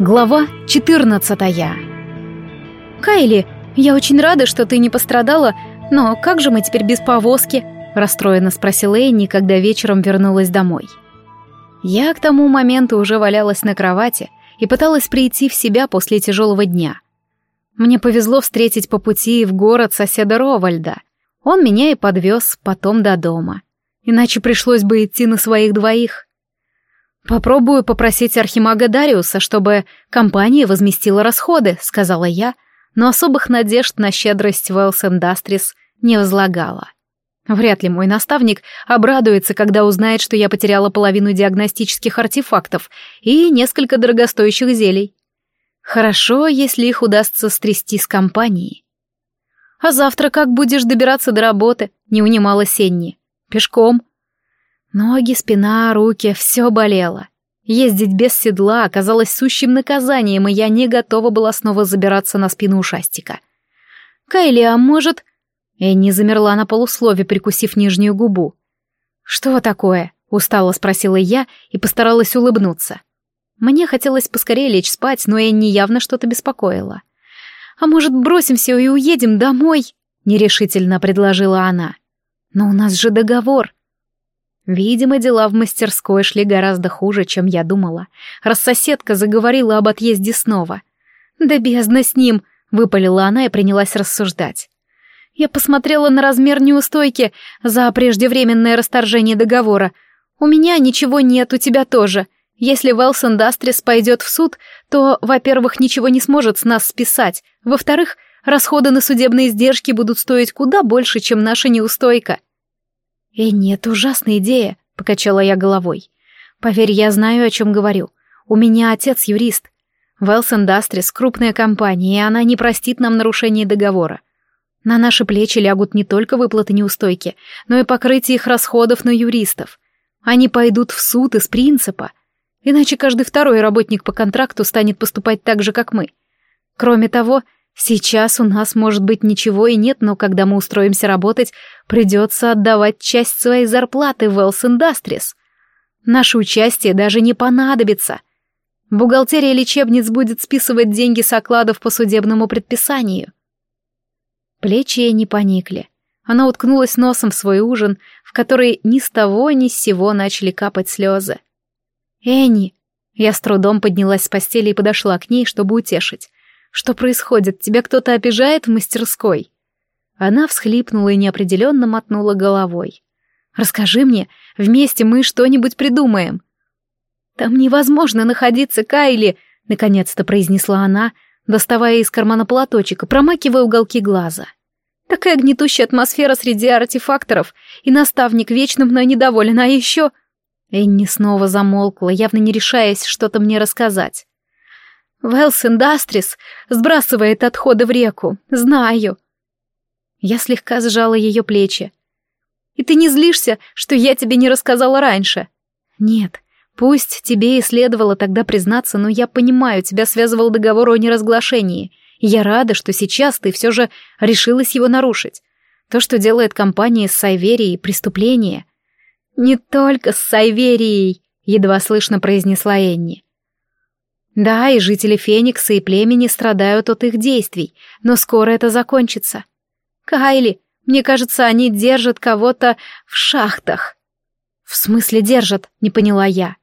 Глава 14 «Кайли, я очень рада, что ты не пострадала, но как же мы теперь без повозки?» расстроенно спросила Энни, когда вечером вернулась домой. Я к тому моменту уже валялась на кровати и пыталась прийти в себя после тяжелого дня. Мне повезло встретить по пути в город соседа Ровальда. Он меня и подвез потом до дома. Иначе пришлось бы идти на своих двоих. «Попробую попросить архимага Дариуса, чтобы компания возместила расходы», — сказала я, но особых надежд на щедрость Wells Industries не возлагала. Вряд ли мой наставник обрадуется, когда узнает, что я потеряла половину диагностических артефактов и несколько дорогостоящих зелий. Хорошо, если их удастся стрясти с компанией. «А завтра как будешь добираться до работы?» — не унимала Сенни. «Пешком», Ноги, спина, руки — все болело. Ездить без седла оказалось сущим наказанием, и я не готова была снова забираться на спину ушастика. «Кайли, а может...» Энни замерла на полуслове, прикусив нижнюю губу. «Что такое?» — устало спросила я и постаралась улыбнуться. Мне хотелось поскорее лечь спать, но Энни явно что-то беспокоило. «А может, бросим все и уедем домой?» — нерешительно предложила она. «Но у нас же договор». Видимо, дела в мастерской шли гораздо хуже, чем я думала, раз соседка заговорила об отъезде снова. «Да бездна с ним!» — выпалила она и принялась рассуждать. Я посмотрела на размер неустойки за преждевременное расторжение договора. «У меня ничего нет, у тебя тоже. Если Велс Индастрис пойдет в суд, то, во-первых, ничего не сможет с нас списать. Во-вторых, расходы на судебные издержки будут стоить куда больше, чем наша неустойка». «Энни, это ужасная идея», — покачала я головой. «Поверь, я знаю, о чем говорю. У меня отец юрист. Wells Industries — крупная компания, и она не простит нам нарушения договора. На наши плечи лягут не только выплаты неустойки, но и покрытие их расходов на юристов. Они пойдут в суд из принципа. Иначе каждый второй работник по контракту станет поступать так же, как мы. Кроме того, Сейчас у нас, может быть, ничего и нет, но когда мы устроимся работать, придется отдавать часть своей зарплаты в Wells Industries. Наше участие даже не понадобится. Бухгалтерия лечебниц будет списывать деньги с окладов по судебному предписанию. Плечи не поникли. Она уткнулась носом в свой ужин, в который ни с того ни с сего начали капать слезы. «Энни!» Я с трудом поднялась с постели и подошла к ней, чтобы утешить. Что происходит? Тебя кто-то обижает в мастерской?» Она всхлипнула и неопределенно мотнула головой. «Расскажи мне, вместе мы что-нибудь придумаем». «Там невозможно находиться, Кайли», — наконец-то произнесла она, доставая из кармана платочек и промакивая уголки глаза. «Такая гнетущая атмосфера среди артефакторов, и наставник вечно мной недоволен, а еще...» Энни снова замолкла, явно не решаясь что-то мне рассказать. Велс Индастрис сбрасывает отходы в реку. Знаю. Я слегка сжала ее плечи. И ты не злишься, что я тебе не рассказала раньше? Нет, пусть тебе и следовало тогда признаться, но я понимаю, тебя связывал договор о неразглашении. И я рада, что сейчас ты все же решилась его нарушить. То, что делает компания с Сайверией, преступление. Не только с Сайверией, едва слышно произнесла Энни. Да, и жители Феникса и племени страдают от их действий, но скоро это закончится. Кайли, мне кажется, они держат кого-то в шахтах. В смысле держат, не поняла я.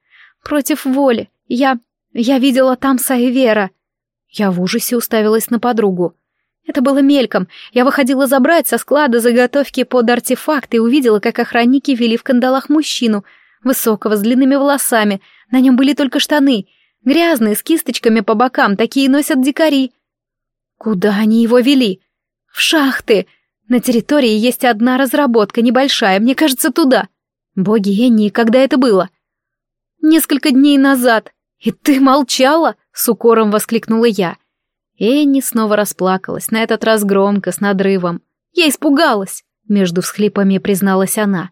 Против воли. Я... я видела там Сайвера. Я в ужасе уставилась на подругу. Это было мельком. Я выходила забрать со склада заготовки под артефакт и увидела, как охранники вели в кандалах мужчину, высокого, с длинными волосами. На нем были только штаны — Грязные, с кисточками по бокам, такие носят дикари. Куда они его вели? В шахты. На территории есть одна разработка, небольшая, мне кажется, туда. Боги Энни, когда это было? Несколько дней назад. И ты молчала? С укором воскликнула я. Энни снова расплакалась, на этот раз громко, с надрывом. Я испугалась, между всхлипами призналась она.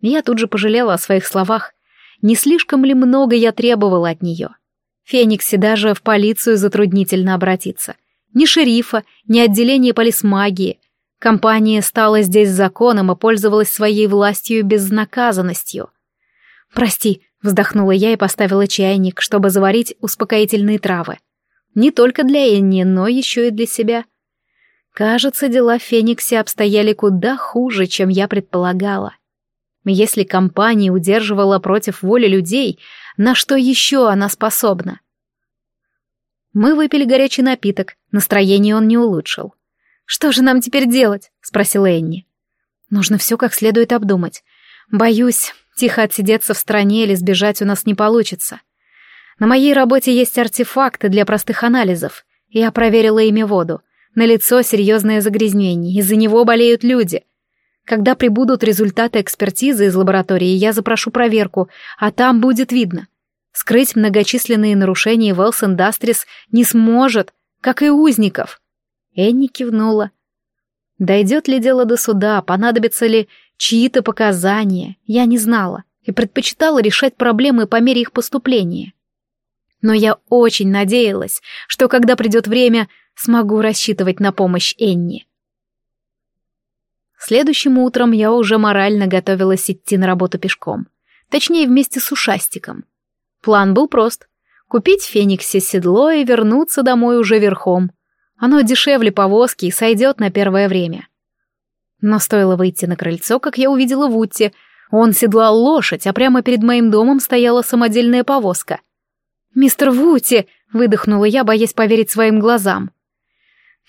Я тут же пожалела о своих словах. Не слишком ли много я требовала от нее? Фениксе даже в полицию затруднительно обратиться. Ни шерифа, ни отделение полисмагии. Компания стала здесь законом и пользовалась своей властью безнаказанностью. «Прости», — Вздохнула я и поставила чайник, чтобы заварить успокоительные травы. Не только для Энни, но еще и для себя. Кажется, дела в Фениксе обстояли куда хуже, чем я предполагала. Если компания удерживала против воли людей, на что еще она способна? Мы выпили горячий напиток, настроение он не улучшил. «Что же нам теперь делать?» — спросила Энни. «Нужно все как следует обдумать. Боюсь, тихо отсидеться в стране или сбежать у нас не получится. На моей работе есть артефакты для простых анализов. Я проверила ими воду. На лицо серьезное загрязнение, из-за него болеют люди. Когда прибудут результаты экспертизы из лаборатории, я запрошу проверку, а там будет видно. Скрыть многочисленные нарушения Wells Industries не сможет, как и узников. Энни кивнула. Дойдет ли дело до суда, понадобятся ли чьи-то показания, я не знала и предпочитала решать проблемы по мере их поступления. Но я очень надеялась, что когда придет время, смогу рассчитывать на помощь Энни. Следующим утром я уже морально готовилась идти на работу пешком. Точнее, вместе с ушастиком. План был прост. Купить Фениксе седло и вернуться домой уже верхом. Оно дешевле повозки и сойдет на первое время. Но стоило выйти на крыльцо, как я увидела Вутти. Он седлал лошадь, а прямо перед моим домом стояла самодельная повозка. «Мистер Вутти!» — выдохнула я, боясь поверить своим глазам.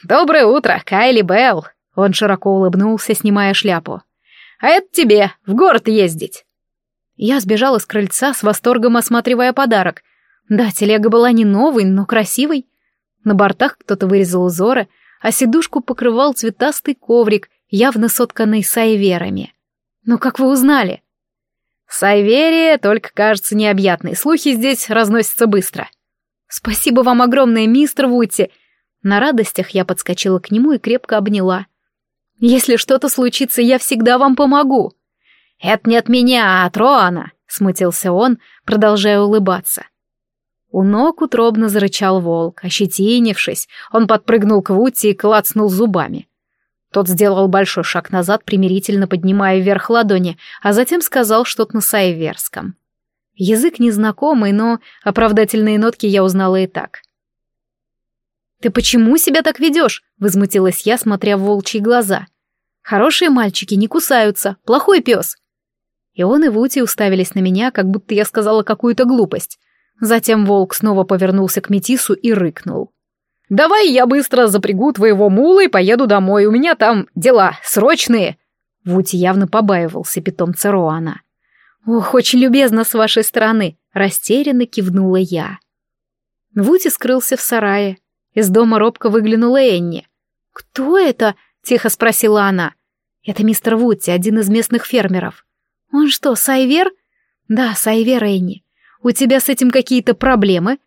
«Доброе утро, Кайли Белл!» Он широко улыбнулся, снимая шляпу. «А это тебе, в город ездить!» Я сбежала с крыльца, с восторгом осматривая подарок. Да, телега была не новой, но красивой. На бортах кто-то вырезал узоры, а сидушку покрывал цветастый коврик, явно сотканный сайверами. «Но как вы узнали?» «Сайверия только кажется необъятной, слухи здесь разносятся быстро». «Спасибо вам огромное, мистер Вути!» На радостях я подскочила к нему и крепко обняла. «Если что-то случится, я всегда вам помогу!» «Это не от меня, а от Роана!» — смутился он, продолжая улыбаться. У ног утробно зарычал волк, ощетинившись, он подпрыгнул к Вути и клацнул зубами. Тот сделал большой шаг назад, примирительно поднимая вверх ладони, а затем сказал что-то на сайверском. Язык незнакомый, но оправдательные нотки я узнала и так. «Ты почему себя так ведешь?» — возмутилась я, смотря в волчьи глаза. «Хорошие мальчики не кусаются, плохой пес». И он и Вути уставились на меня, как будто я сказала какую-то глупость. Затем волк снова повернулся к Метису и рыкнул. «Давай я быстро запрягу твоего мула и поеду домой, у меня там дела срочные!» Вути явно побаивался питомца Роана. «Ох, очень любезно с вашей стороны!» — растерянно кивнула я. Вути скрылся в сарае. Из дома робко выглянула Энни. «Кто это?» — тихо спросила она. «Это мистер Вути, один из местных фермеров». «Он что, Сайвер?» «Да, Сайвер Энни. У тебя с этим какие-то проблемы?»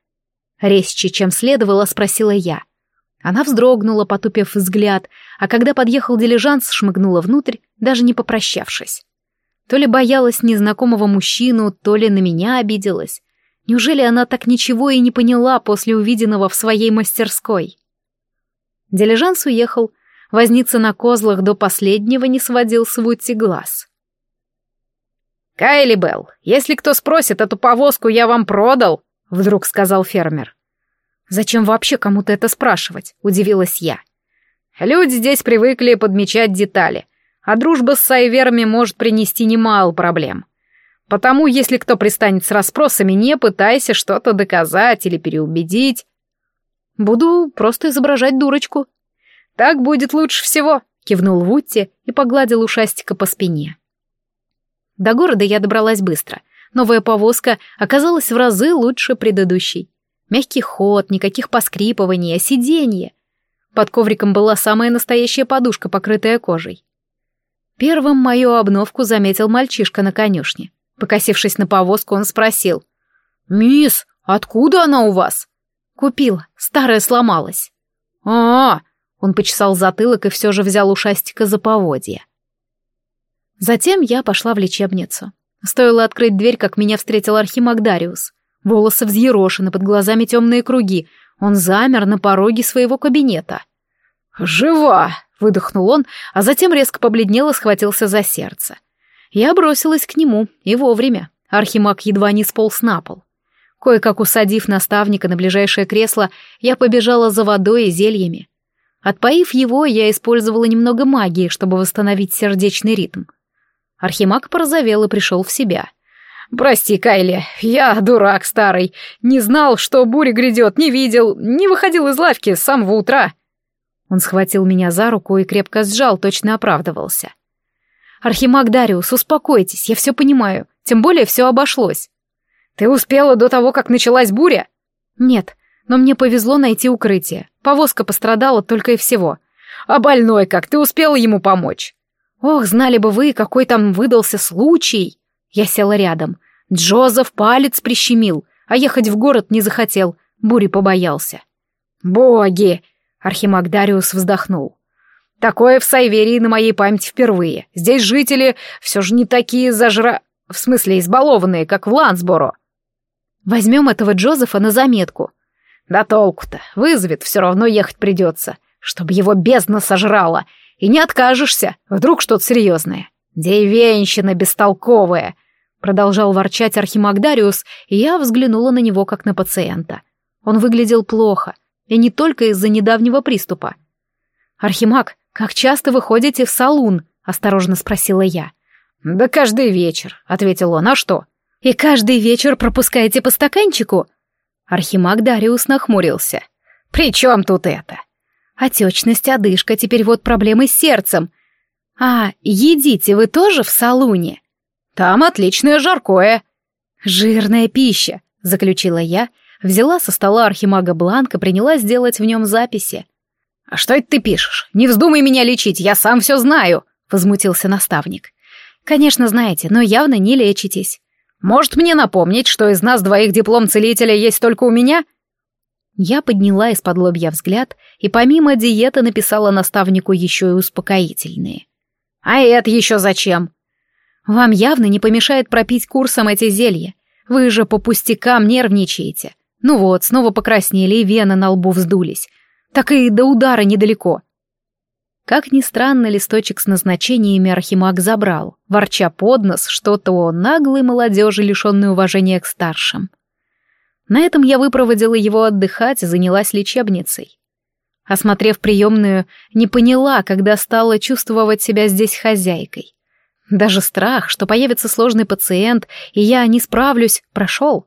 Резче, чем следовало, спросила я. Она вздрогнула, потупив взгляд, а когда подъехал дилижанс, шмыгнула внутрь, даже не попрощавшись. То ли боялась незнакомого мужчину, то ли на меня обиделась. Неужели она так ничего и не поняла после увиденного в своей мастерской? Дилижанс уехал, возница на козлах до последнего не сводил с Вудти глаз. «Кайли Белл, если кто спросит, эту повозку я вам продал», — вдруг сказал фермер. «Зачем вообще кому-то это спрашивать?» — удивилась я. «Люди здесь привыкли подмечать детали, а дружба с сайверами может принести немало проблем. Потому, если кто пристанет с расспросами, не пытайся что-то доказать или переубедить. Буду просто изображать дурочку. Так будет лучше всего», — кивнул Вутти и погладил ушастика по спине. До города я добралась быстро. Новая повозка оказалась в разы лучше предыдущей. Мягкий ход, никаких поскрипываний, а сиденье. Под ковриком была самая настоящая подушка, покрытая кожей. Первым мою обновку заметил мальчишка на конюшне. Покосившись на повозку, он спросил. «Мисс, откуда она у вас?» «Купила. Старая сломалась». А, -а, а Он почесал затылок и все же взял ушастика за поводья. Затем я пошла в лечебницу. Стоило открыть дверь, как меня встретил Архимаг Дариус. Волосы взъерошены, под глазами темные круги. Он замер на пороге своего кабинета. «Жива!» — выдохнул он, а затем резко побледнел и схватился за сердце. Я бросилась к нему, и вовремя. Архимаг едва не сполз на пол. Кое-как усадив наставника на ближайшее кресло, я побежала за водой и зельями. Отпоив его, я использовала немного магии, чтобы восстановить сердечный ритм. Архимаг порозовел и пришел в себя. «Прости, Кайли, я дурак старый. Не знал, что буря грядет, не видел, не выходил из лавки с самого утра». Он схватил меня за руку и крепко сжал, точно оправдывался. «Архимаг Дариус, успокойтесь, я все понимаю, тем более все обошлось». «Ты успела до того, как началась буря?» «Нет, но мне повезло найти укрытие. Повозка пострадала только и всего. А больной как, ты успела ему помочь?» «Ох, знали бы вы, какой там выдался случай!» Я села рядом. Джозеф палец прищемил, а ехать в город не захотел, бури побоялся. «Боги!» — Архимаг Дариус вздохнул. «Такое в Сайверии на моей памяти впервые. Здесь жители все же не такие зажра... В смысле, избалованные, как в Лансборо. Возьмем этого Джозефа на заметку. Да толку-то, вызовет, все равно ехать придется, чтобы его бездна сожрала. И не откажешься, вдруг что-то серьезное. Деревенщина бестолковая, продолжал ворчать Архимагдариус, и я взглянула на него как на пациента. Он выглядел плохо, и не только из-за недавнего приступа. «Архимаг, как часто вы ходите в салун?» — осторожно спросила я. «Да каждый вечер», — ответил он. «А что?» «И каждый вечер пропускаете по стаканчику?» Архимаг Дариус нахмурился. «При чем тут это?» «Отечность, одышка, теперь вот проблемы с сердцем. А, едите вы тоже в салуне?» «Там отличное жаркое». «Жирная пища», — заключила я, взяла со стола архимага бланк и принялась делать в нем записи. «А что это ты пишешь? Не вздумай меня лечить, я сам все знаю», — возмутился наставник. «Конечно, знаете, но явно не лечитесь. Может, мне напомнить, что из нас двоих диплом целителя есть только у меня?» Я подняла из-под лобья взгляд и помимо диеты написала наставнику еще и успокоительные. «А это еще зачем?» «Вам явно не помешает пропить курсом эти зелья. Вы же по пустякам нервничаете. Ну вот, снова покраснели и вены на лбу вздулись. Так и до удара недалеко. Как ни странно, листочек с назначениями Архимаг забрал, ворча под нос что-то о наглой молодежи, лишенной уважения к старшим. На этом я выпроводила его отдыхать и занялась лечебницей. Осмотрев приемную, не поняла, когда стала чувствовать себя здесь хозяйкой. Даже страх, что появится сложный пациент, и я не справлюсь, прошел.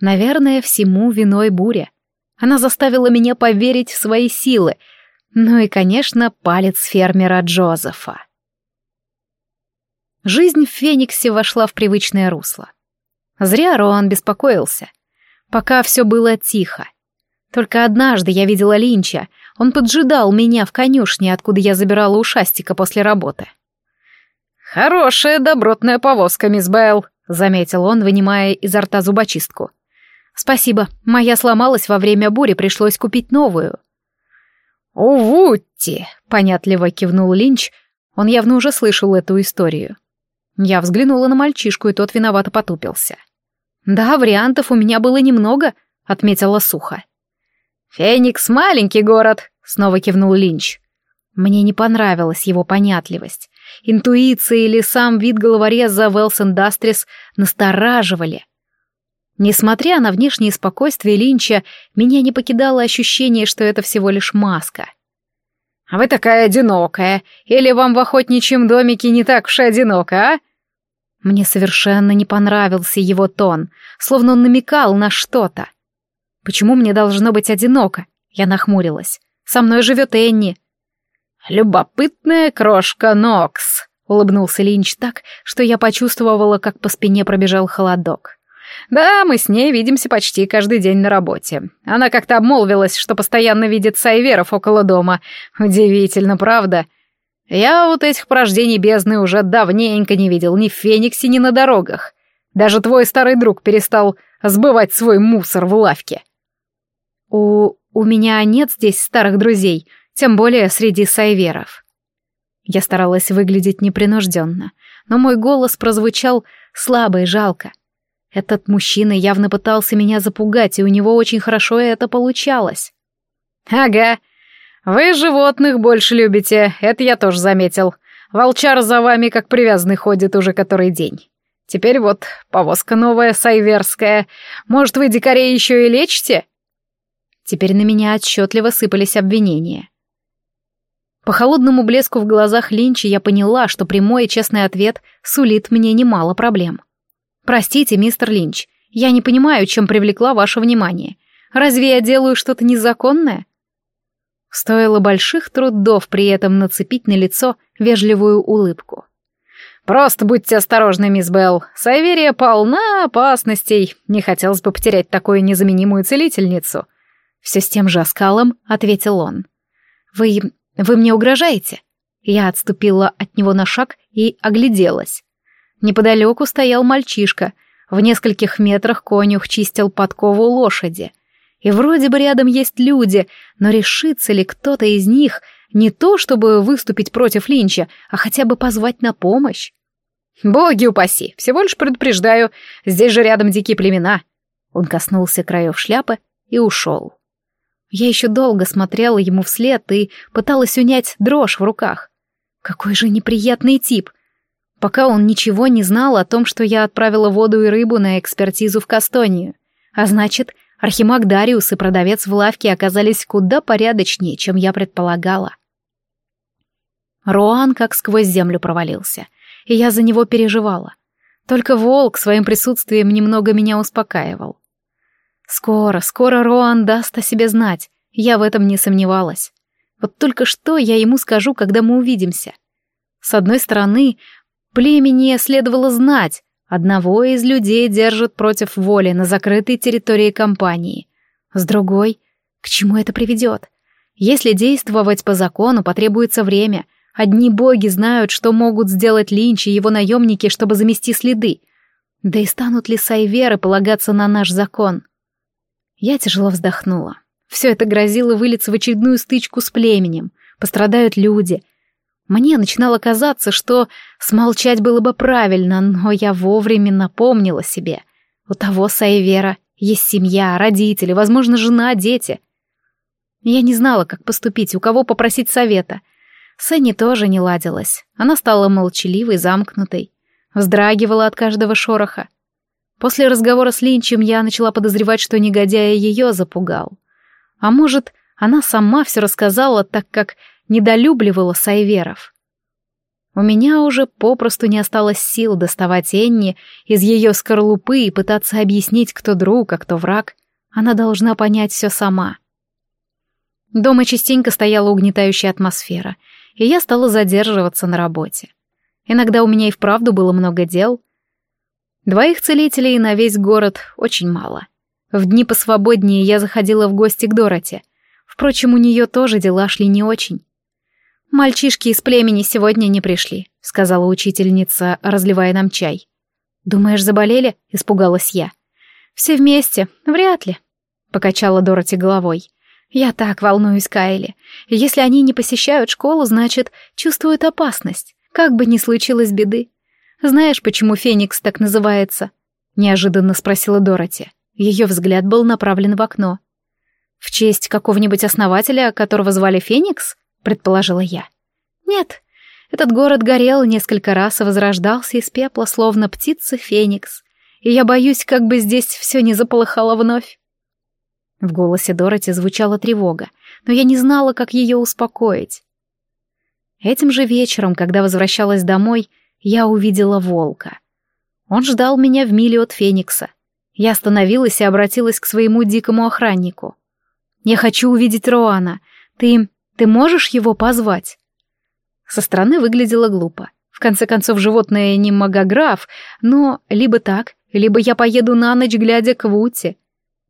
Наверное, всему виной буря. Она заставила меня поверить в свои силы — ну и, конечно, палец фермера Джозефа. Жизнь в Фениксе вошла в привычное русло. Зря Роан беспокоился. Пока все было тихо. Только однажды я видела Линча. Он поджидал меня в конюшне, откуда я забирала ушастика после работы. «Хорошая добротная повозка, мисс Белл», — заметил он, вынимая изо рта зубочистку. «Спасибо. Моя сломалась во время бури, пришлось купить новую». «Увудьте!» — понятливо кивнул Линч. Он явно уже слышал эту историю. Я взглянула на мальчишку, и тот виновато потупился. «Да, вариантов у меня было немного», — отметила сухо. «Феникс — маленький город», — снова кивнул Линч. Мне не понравилась его понятливость. Интуиция или сам вид головореза Велс Индастрис настораживали. Несмотря на внешнее спокойствие Линча, меня не покидало ощущение, что это всего лишь маска. «А вы такая одинокая, или вам в охотничьем домике не так уж одиноко, а?» Мне совершенно не понравился его тон, словно он намекал на что-то. «Почему мне должно быть одиноко?» Я нахмурилась. «Со мной живет Энни». «Любопытная крошка Нокс», — улыбнулся Линч так, что я почувствовала, как по спине пробежал холодок. Да, мы с ней видимся почти каждый день на работе. Она как-то обмолвилась, что постоянно видит сайверов около дома. Удивительно, правда? Я вот этих порождений бездны уже давненько не видел ни в Фениксе, ни на дорогах. Даже твой старый друг перестал сбывать свой мусор в лавке. У... у меня нет здесь старых друзей, тем более среди сайверов. Я старалась выглядеть непринужденно, но мой голос прозвучал слабо и жалко. Этот мужчина явно пытался меня запугать, и у него очень хорошо это получалось. «Ага. Вы животных больше любите, это я тоже заметил. Волчар за вами как привязанный ходит уже который день. Теперь вот повозка новая, сайверская. Может, вы дикарей еще и лечите?» Теперь на меня отчетливо сыпались обвинения. По холодному блеску в глазах Линча я поняла, что прямой и честный ответ сулит мне немало проблем. «Простите, мистер Линч, я не понимаю, чем привлекла ваше внимание. Разве я делаю что-то незаконное?» Стоило больших трудов при этом нацепить на лицо вежливую улыбку. «Просто будьте осторожны, мисс Белл. Сайверия полна опасностей. Не хотелось бы потерять такую незаменимую целительницу». Все с тем же оскалом ответил он. «Вы... вы мне угрожаете?» Я отступила от него на шаг и огляделась. Неподалеку стоял мальчишка. В нескольких метрах конюх чистил подкову лошади. И вроде бы рядом есть люди, но решится ли кто-то из них не то, чтобы выступить против Линча, а хотя бы позвать на помощь. «Боги упаси! Всего лишь предупреждаю, здесь же рядом дикие племена!» Он коснулся краев шляпы и ушел. Я еще долго смотрела ему вслед и пыталась унять дрожь в руках. Какой же неприятный тип! Пока он ничего не знал о том, что я отправила воду и рыбу на экспертизу в Кастонию. А значит, Архимаг Дариус и продавец в лавке оказались куда порядочнее, чем я предполагала. Роан как сквозь землю провалился, и я за него переживала. Только волк своим присутствием немного меня успокаивал. Скоро, скоро Роан даст о себе знать, я в этом не сомневалась. Вот только что я ему скажу, когда мы увидимся. С одной стороны, племени следовало знать, одного из людей держат против воли на закрытой территории компании. С другой, к чему это приведет? Если действовать по закону, потребуется время — Одни боги знают, что могут сделать Линч и его наемники, чтобы замести следы. Да и станут ли Сайверы полагаться на наш закон? Я тяжело вздохнула. Все это грозило вылиться в очередную стычку с племенем. Пострадают люди. Мне начинало казаться, что смолчать было бы правильно, но я вовремя напомнила себе. У того Сайвера есть семья, родители, возможно, жена, дети. Я не знала, как поступить, у кого попросить совета. Сенни тоже не ладилась. Она стала молчаливой, замкнутой. Вздрагивала от каждого шороха. После разговора с Линчем я начала подозревать, что негодяя ее запугал. А может, она сама все рассказала, так как недолюбливала Сайверов. У меня уже попросту не осталось сил доставать Энни из ее скорлупы и пытаться объяснить, кто друг, а кто враг. Она должна понять все сама. Дома частенько стояла угнетающая атмосфера, и я стала задерживаться на работе. Иногда у меня и вправду было много дел. Двоих целителей на весь город очень мало. В дни посвободнее я заходила в гости к Дороте. Впрочем, у нее тоже дела шли не очень. «Мальчишки из племени сегодня не пришли», — сказала учительница, разливая нам чай. «Думаешь, заболели?» — испугалась я. «Все вместе? Вряд ли», — покачала Дороти головой. Я так волнуюсь, Кайли. Если они не посещают школу, значит, чувствуют опасность. Как бы ни случилось беды. Знаешь, почему Феникс так называется? Неожиданно спросила Дороти. Ее взгляд был направлен в окно. В честь какого-нибудь основателя, которого звали Феникс? Предположила я. Нет, этот город горел несколько раз и возрождался из пепла, словно птица Феникс. И я боюсь, как бы здесь все не заполыхало вновь. В голосе Дороти звучала тревога, но я не знала, как ее успокоить. Этим же вечером, когда возвращалась домой, я увидела волка. Он ждал меня в миле от Феникса. Я остановилась и обратилась к своему дикому охраннику. «Я хочу увидеть Роана. Ты... ты можешь его позвать?» Со стороны выглядело глупо. В конце концов, животное не магограф, но либо так, либо я поеду на ночь, глядя к Вуте.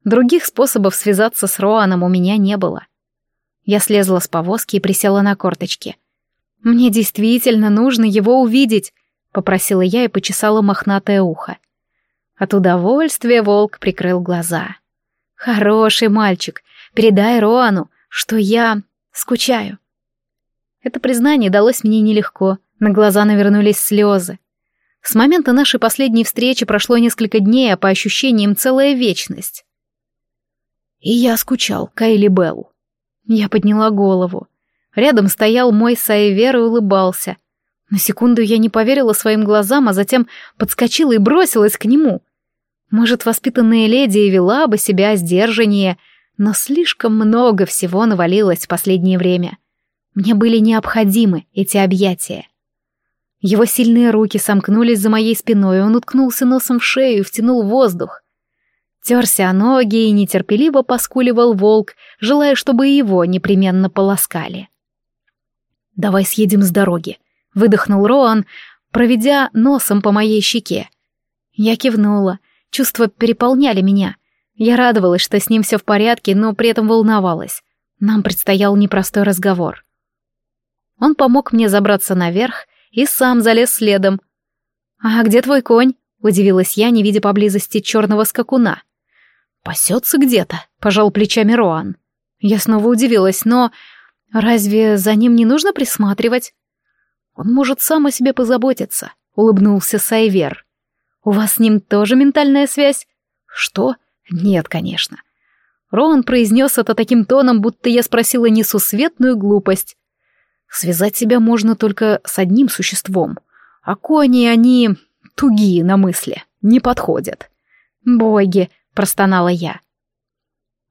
Других способов связаться с Роаном у меня не было. Я слезла с повозки и присела на корточки. «Мне действительно нужно его увидеть», — попросила я и почесала мохнатое ухо. От удовольствия волк прикрыл глаза. «Хороший мальчик, передай Роану, что я скучаю». Это признание далось мне нелегко, на глаза навернулись слезы. С момента нашей последней встречи прошло несколько дней, а по ощущениям целая вечность. И я скучал, Кайли Белл. Я подняла голову. Рядом стоял мой Сайвер и улыбался. На секунду я не поверила своим глазам, а затем подскочила и бросилась к нему. Может, воспитанная леди и вела бы себя сдержаннее, но слишком много всего навалилось в последнее время. Мне были необходимы эти объятия. Его сильные руки сомкнулись за моей спиной, он уткнулся носом в шею и втянул воздух. Терся о ноги и нетерпеливо поскуливал волк, желая, чтобы его непременно полоскали. «Давай съедем с дороги», — выдохнул Роан, проведя носом по моей щеке. Я кивнула, чувства переполняли меня. Я радовалась, что с ним все в порядке, но при этом волновалась. Нам предстоял непростой разговор. Он помог мне забраться наверх и сам залез следом. «А где твой конь?» — удивилась я, не видя поблизости черного скакуна. «Пасется где-то», — пожал плечами Роан. Я снова удивилась, но разве за ним не нужно присматривать? Он может сам о себе позаботиться, улыбнулся Сайвер. У вас с ним тоже ментальная связь? Что? Нет, конечно. Роан произнес это таким тоном, будто я спросила несусветную глупость. Связать себя можно только с одним существом, а кони, они тугие на мысли, не подходят. Боги, простонала я.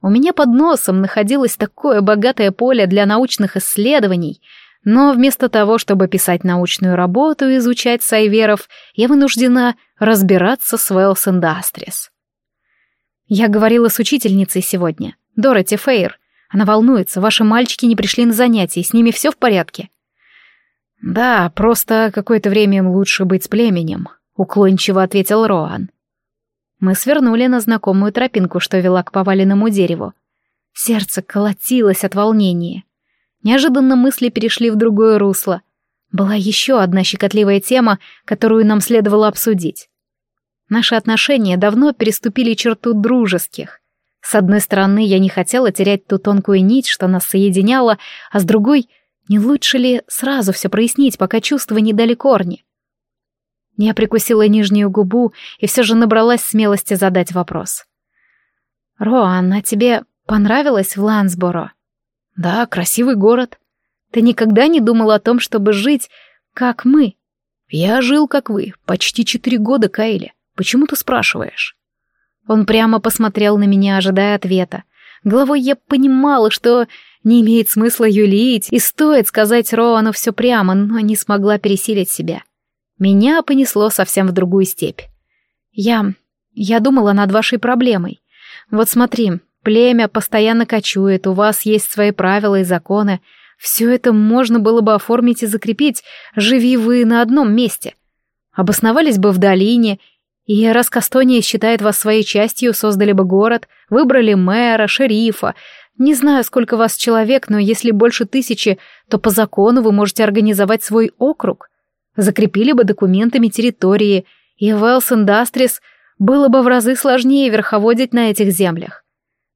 У меня под носом находилось такое богатое поле для научных исследований, но вместо того, чтобы писать научную работу и изучать сайверов, я вынуждена разбираться с Wells Industries. Я говорила с учительницей сегодня, Дороти Фейр. Она волнуется, ваши мальчики не пришли на занятия, с ними все в порядке. Да, просто какое-то время им лучше быть с племенем, уклончиво ответил Роан. Мы свернули на знакомую тропинку, что вела к поваленному дереву. Сердце колотилось от волнения. Неожиданно мысли перешли в другое русло. Была еще одна щекотливая тема, которую нам следовало обсудить. Наши отношения давно переступили черту дружеских. С одной стороны, я не хотела терять ту тонкую нить, что нас соединяла, а с другой, не лучше ли сразу все прояснить, пока чувства не дали корни? Я прикусила нижнюю губу и все же набралась смелости задать вопрос. «Роан, а тебе понравилось в Лансборо?» «Да, красивый город. Ты никогда не думал о том, чтобы жить, как мы?» «Я жил, как вы, почти четыре года, Кайли. Почему ты спрашиваешь?» Он прямо посмотрел на меня, ожидая ответа. Головой я понимала, что не имеет смысла юлить, и стоит сказать Роану все прямо, но не смогла пересилить себя. Меня понесло совсем в другую степь. Я... я думала над вашей проблемой. Вот смотри, племя постоянно кочует, у вас есть свои правила и законы. Все это можно было бы оформить и закрепить, живи вы на одном месте. Обосновались бы в долине, и раз Кастония считает вас своей частью, создали бы город, выбрали мэра, шерифа. Не знаю, сколько вас человек, но если больше тысячи, то по закону вы можете организовать свой округ закрепили бы документами территории, и Wells Industries было бы в разы сложнее верховодить на этих землях.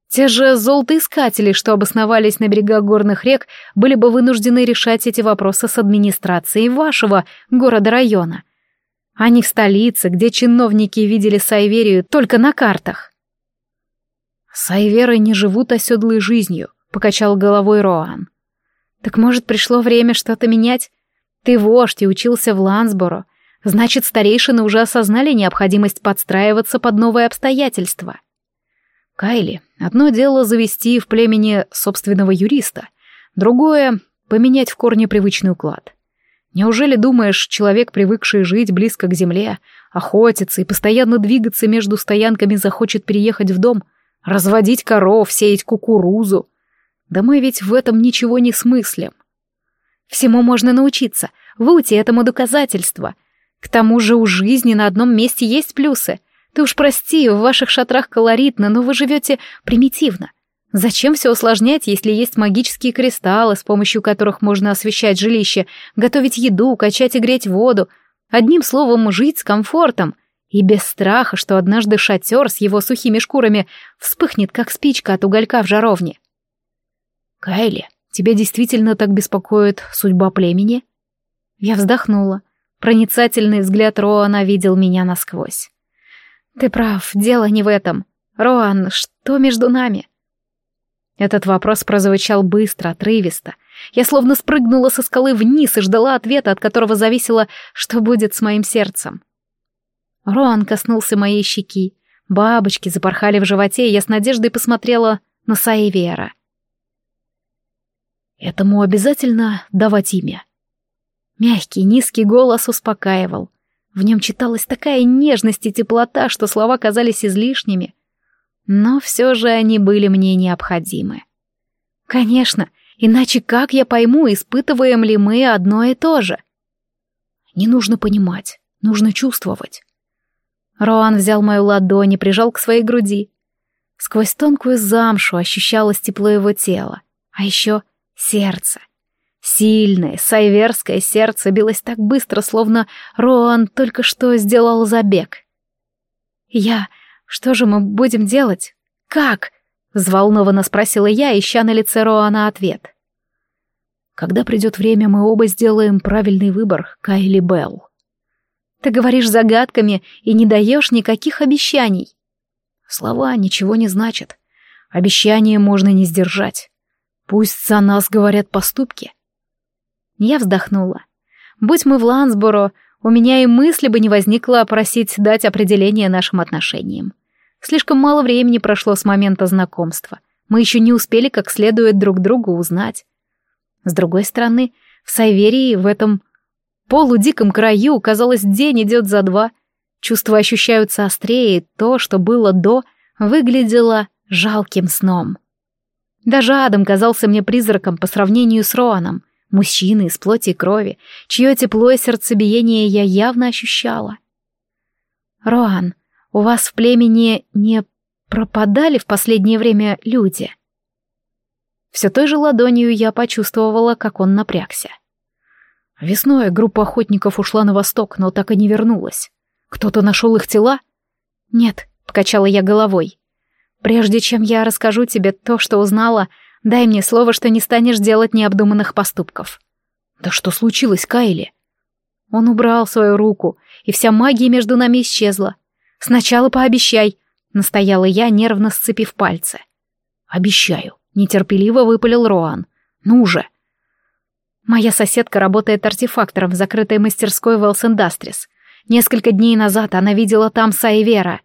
Те же золотоискатели, что обосновались на берегах горных рек, были бы вынуждены решать эти вопросы с администрацией вашего города-района, а не в столице, где чиновники видели Сайверию только на картах. «Сайверы не живут оседлой жизнью», — покачал головой Роан. «Так, может, пришло время что-то менять? Ты вождь и учился в Лансборо. Значит, старейшины уже осознали необходимость подстраиваться под новые обстоятельства. Кайли, одно дело завести в племени собственного юриста, другое — поменять в корне привычный уклад. Неужели думаешь, человек, привыкший жить близко к земле, охотиться и постоянно двигаться между стоянками, захочет переехать в дом, разводить коров, сеять кукурузу? Да мы ведь в этом ничего не смыслим. Всему можно научиться, Вути этому доказательство. К тому же у жизни на одном месте есть плюсы. Ты уж прости, в ваших шатрах колоритно, но вы живете примитивно. Зачем все усложнять, если есть магические кристаллы, с помощью которых можно освещать жилище, готовить еду, качать и греть воду, одним словом, жить с комфортом и без страха, что однажды шатер с его сухими шкурами вспыхнет, как спичка от уголька в жаровне. Кайли, Тебя действительно так беспокоит судьба племени?» Я вздохнула. Проницательный взгляд Роана видел меня насквозь. «Ты прав, дело не в этом. Роан, что между нами?» Этот вопрос прозвучал быстро, отрывисто. Я словно спрыгнула со скалы вниз и ждала ответа, от которого зависело, что будет с моим сердцем. Роан коснулся моей щеки. Бабочки запорхали в животе, и я с надеждой посмотрела на Саевера. «Этому обязательно давать имя?» Мягкий, низкий голос успокаивал. В нем читалась такая нежность и теплота, что слова казались излишними. Но все же они были мне необходимы. Конечно, иначе как я пойму, испытываем ли мы одно и то же? Не нужно понимать, нужно чувствовать. Роан взял мою ладонь и прижал к своей груди. Сквозь тонкую замшу ощущалось тепло его тела, а еще сердце — Сильное, сайверское сердце билось так быстро, словно Роан только что сделал забег. «Я... Что же мы будем делать? Как?» — взволнованно спросила я, ища на лице Роана ответ. «Когда придет время, мы оба сделаем правильный выбор, Кайли Белл». «Ты говоришь загадками и не даешь никаких обещаний». «Слова ничего не значат. Обещания можно не сдержать. Пусть за нас говорят поступки». Я вздохнула. Будь мы в Лансборо, у меня и мысли бы не возникло просить дать определение нашим отношениям. Слишком мало времени прошло с момента знакомства. Мы еще не успели как следует друг друга узнать. С другой стороны, в Сайверии, в этом полудиком краю, казалось, день идет за два. Чувства ощущаются острее, то, что было до, выглядело жалким сном. Даже Адам казался мне призраком по сравнению с Роаном — мужчины из плоти и крови, чье тепло и сердцебиение я явно ощущала. «Роан, у вас в племени не пропадали в последнее время люди?» Все той же ладонью я почувствовала, как он напрягся. Весной группа охотников ушла на восток, но так и не вернулась. Кто-то нашел их тела? Нет, покачала я головой. Прежде чем я расскажу тебе то, что узнала, Дай мне слово, что не станешь делать необдуманных поступков. Да что случилось, Кайли? Он убрал свою руку, и вся магия между нами исчезла. Сначала пообещай, настояла я, нервно сцепив пальцы. Обещаю, нетерпеливо выпалил Роан. Ну же. Моя соседка работает артефактором в закрытой мастерской Wells Industries. Несколько дней назад она видела там Сайвера.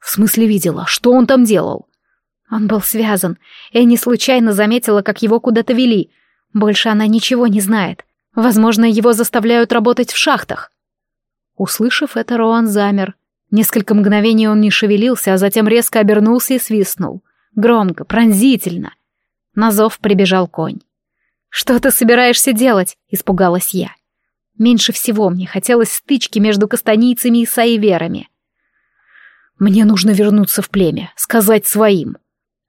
В смысле видела? Что он там делал? Он был связан. Энни случайно заметила, как его куда-то вели. Больше она ничего не знает. Возможно, его заставляют работать в шахтах. Услышав это, Роан замер. Несколько мгновений он не шевелился, а затем резко обернулся и свистнул. Громко, пронзительно. На зов прибежал конь. «Что ты собираешься делать?» — испугалась я. Меньше всего мне хотелось стычки между кастанийцами и саиверами. «Мне нужно вернуться в племя, сказать своим»,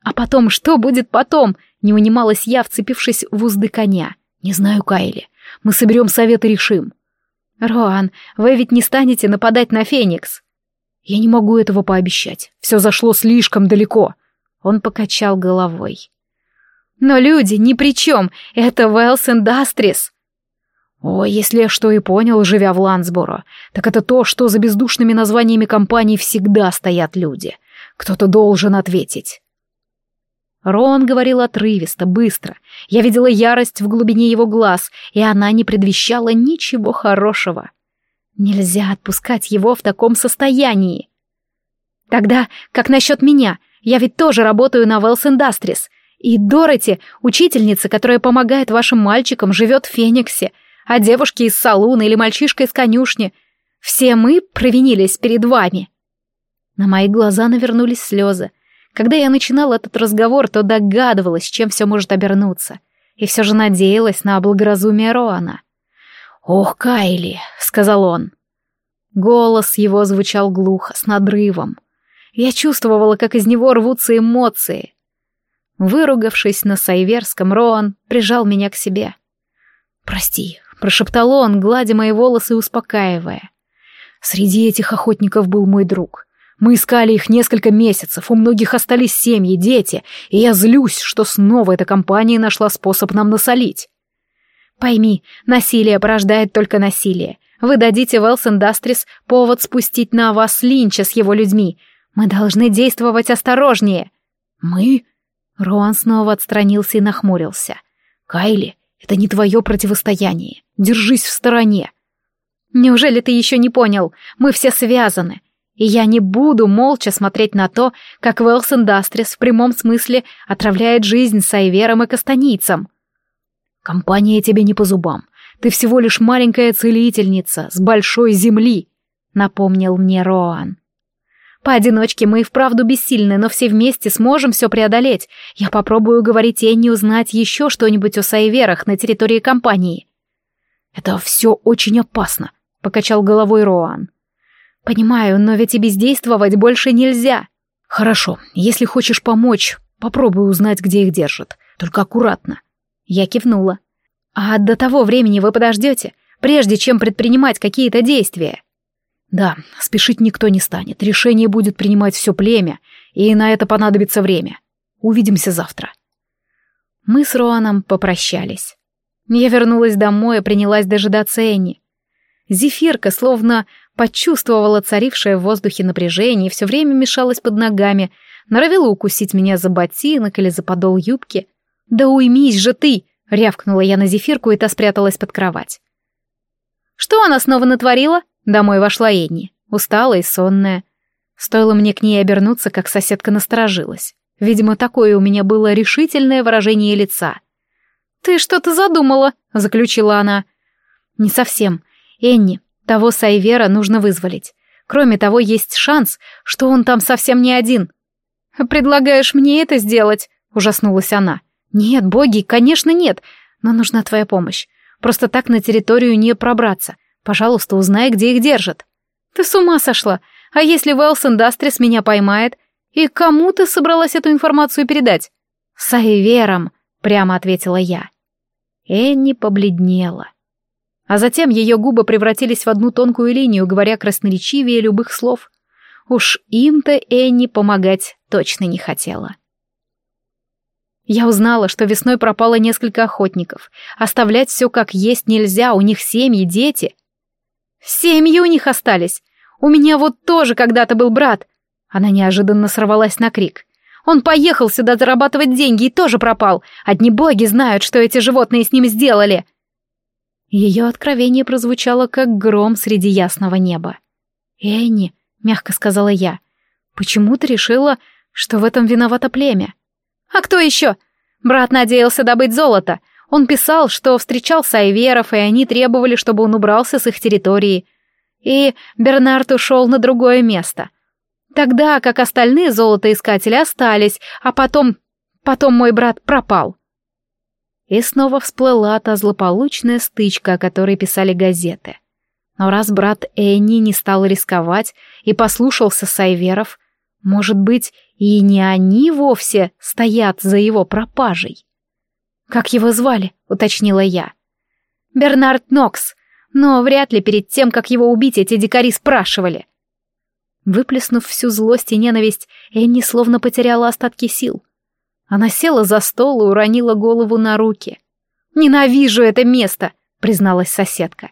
а потом, что будет потом? Не унималась я, вцепившись в узды коня. Не знаю, Кайли. Мы соберем совет и решим. Роан, вы ведь не станете нападать на Феникс. Я не могу этого пообещать. Все зашло слишком далеко. Он покачал головой. Но люди ни при чем. Это Wells Industries. О, если я что и понял, живя в Лансборо, так это то, что за бездушными названиями компаний всегда стоят люди. Кто-то должен ответить. Рон говорил отрывисто, быстро. Я видела ярость в глубине его глаз, и она не предвещала ничего хорошего. Нельзя отпускать его в таком состоянии. Тогда, как насчет меня? Я ведь тоже работаю на Wells Industries. И Дороти, учительница, которая помогает вашим мальчикам, живет в Фениксе, а девушки из салуна или мальчишка из конюшни. Все мы провинились перед вами. На мои глаза навернулись слезы. Когда я начинал этот разговор, то догадывалась, чем все может обернуться, и все же надеялась на благоразумие Роана. «Ох, Кайли!» — сказал он. Голос его звучал глухо, с надрывом. Я чувствовала, как из него рвутся эмоции. Выругавшись на сайверском, Роан прижал меня к себе. «Прости», — прошептал он, гладя мои волосы и успокаивая. «Среди этих охотников был мой друг. Мы искали их несколько месяцев, у многих остались семьи, дети, и я злюсь, что снова эта компания нашла способ нам насолить. Пойми, насилие порождает только насилие. Вы дадите Wells Industries повод спустить на вас Линча с его людьми. Мы должны действовать осторожнее. Мы? Роан снова отстранился и нахмурился. Кайли, Это не твое противостояние. Держись в стороне. Неужели ты еще не понял? Мы все связаны. И я не буду молча смотреть на то, как Велс Индастрис в прямом смысле отравляет жизнь Сайвером и Кастанийцам. Компания тебе не по зубам. Ты всего лишь маленькая целительница с большой земли, напомнил мне Роан. Поодиночке мы и вправду бессильны, но все вместе сможем все преодолеть. Я попробую уговорить Энни узнать еще что-нибудь о Сайверах на территории компании. Это все очень опасно, покачал головой Роан. Понимаю, но ведь и бездействовать больше нельзя. Хорошо, если хочешь помочь, попробуй узнать, где их держат. Только аккуратно. Я кивнула. А до того времени вы подождете, прежде чем предпринимать какие-то действия. Да, спешить никто не станет. Решение будет принимать все племя, и на это понадобится время. Увидимся завтра. Мы с Роаном попрощались. Я вернулась домой и принялась дожидаться Энни. Зефирка словно почувствовала царившее в воздухе напряжение и все время мешалась под ногами, норовила укусить меня за ботинок или за подол юбки. «Да уймись же ты!» — рявкнула я на зефирку, и та спряталась под кровать. «Что она снова натворила?» Домой вошла Энни, усталая и сонная. Стоило мне к ней обернуться, как соседка насторожилась. Видимо, такое у меня было решительное выражение лица. «Ты что-то задумала», — заключила она. «Не совсем. Энни, того Сайвера нужно вызволить. Кроме того, есть шанс, что он там совсем не один. «Предлагаешь мне это сделать?» — ужаснулась она. «Нет, боги, конечно, нет, но нужна твоя помощь. Просто так на территорию не пробраться. Пожалуйста, узнай, где их держат». «Ты с ума сошла? А если Уэлс Индастрис меня поймает? И кому ты собралась эту информацию передать?» «Сайвером», — прямо ответила я. Энни побледнела а затем ее губы превратились в одну тонкую линию, говоря красноречивее любых слов. Уж им-то Энни помогать точно не хотела. Я узнала, что весной пропало несколько охотников. Оставлять все как есть нельзя, у них семьи, дети. Семьи у них остались. У меня вот тоже когда-то был брат. Она неожиданно сорвалась на крик. Он поехал сюда зарабатывать деньги и тоже пропал. Одни боги знают, что эти животные с ним сделали. Ее откровение прозвучало, как гром среди ясного неба. «Энни», — мягко сказала я, — «почему ты решила, что в этом виновато племя?» «А кто еще? Брат надеялся добыть золото. Он писал, что встречал Сайверов, и они требовали, чтобы он убрался с их территории. И Бернард ушел на другое место. Тогда как остальные золотоискатели остались, а потом... потом мой брат пропал». И снова всплыла та злополучная стычка, о которой писали газеты. Но раз брат Энни не стал рисковать и послушался Сайверов, может быть, и не они вовсе стоят за его пропажей. «Как его звали?» — уточнила я. «Бернард Нокс, но вряд ли перед тем, как его убить, эти дикари спрашивали». Выплеснув всю злость и ненависть, Энни словно потеряла остатки сил. Она села за стол и уронила голову на руки. «Ненавижу это место!» — призналась соседка.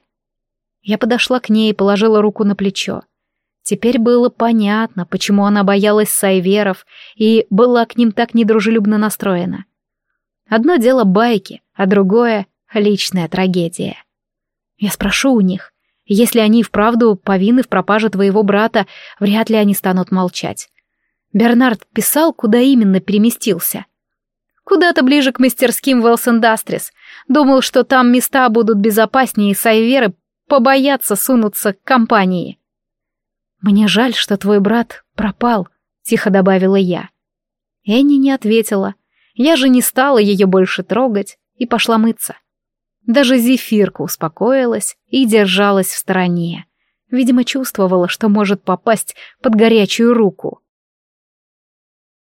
Я подошла к ней и положила руку на плечо. Теперь было понятно, почему она боялась сайверов и была к ним так недружелюбно настроена. Одно дело байки, а другое — личная трагедия. Я спрошу у них. Если они вправду повинны в пропаже твоего брата, вряд ли они станут молчать. Бернард писал, куда именно переместился. Куда-то ближе к мастерским Industries. Думал, что там места будут безопаснее, и сайверы побоятся сунуться к компании. «Мне жаль, что твой брат пропал», — тихо добавила я. Энни не ответила. Я же не стала ее больше трогать и пошла мыться. Даже зефирка успокоилась и держалась в стороне. Видимо, чувствовала, что может попасть под горячую руку.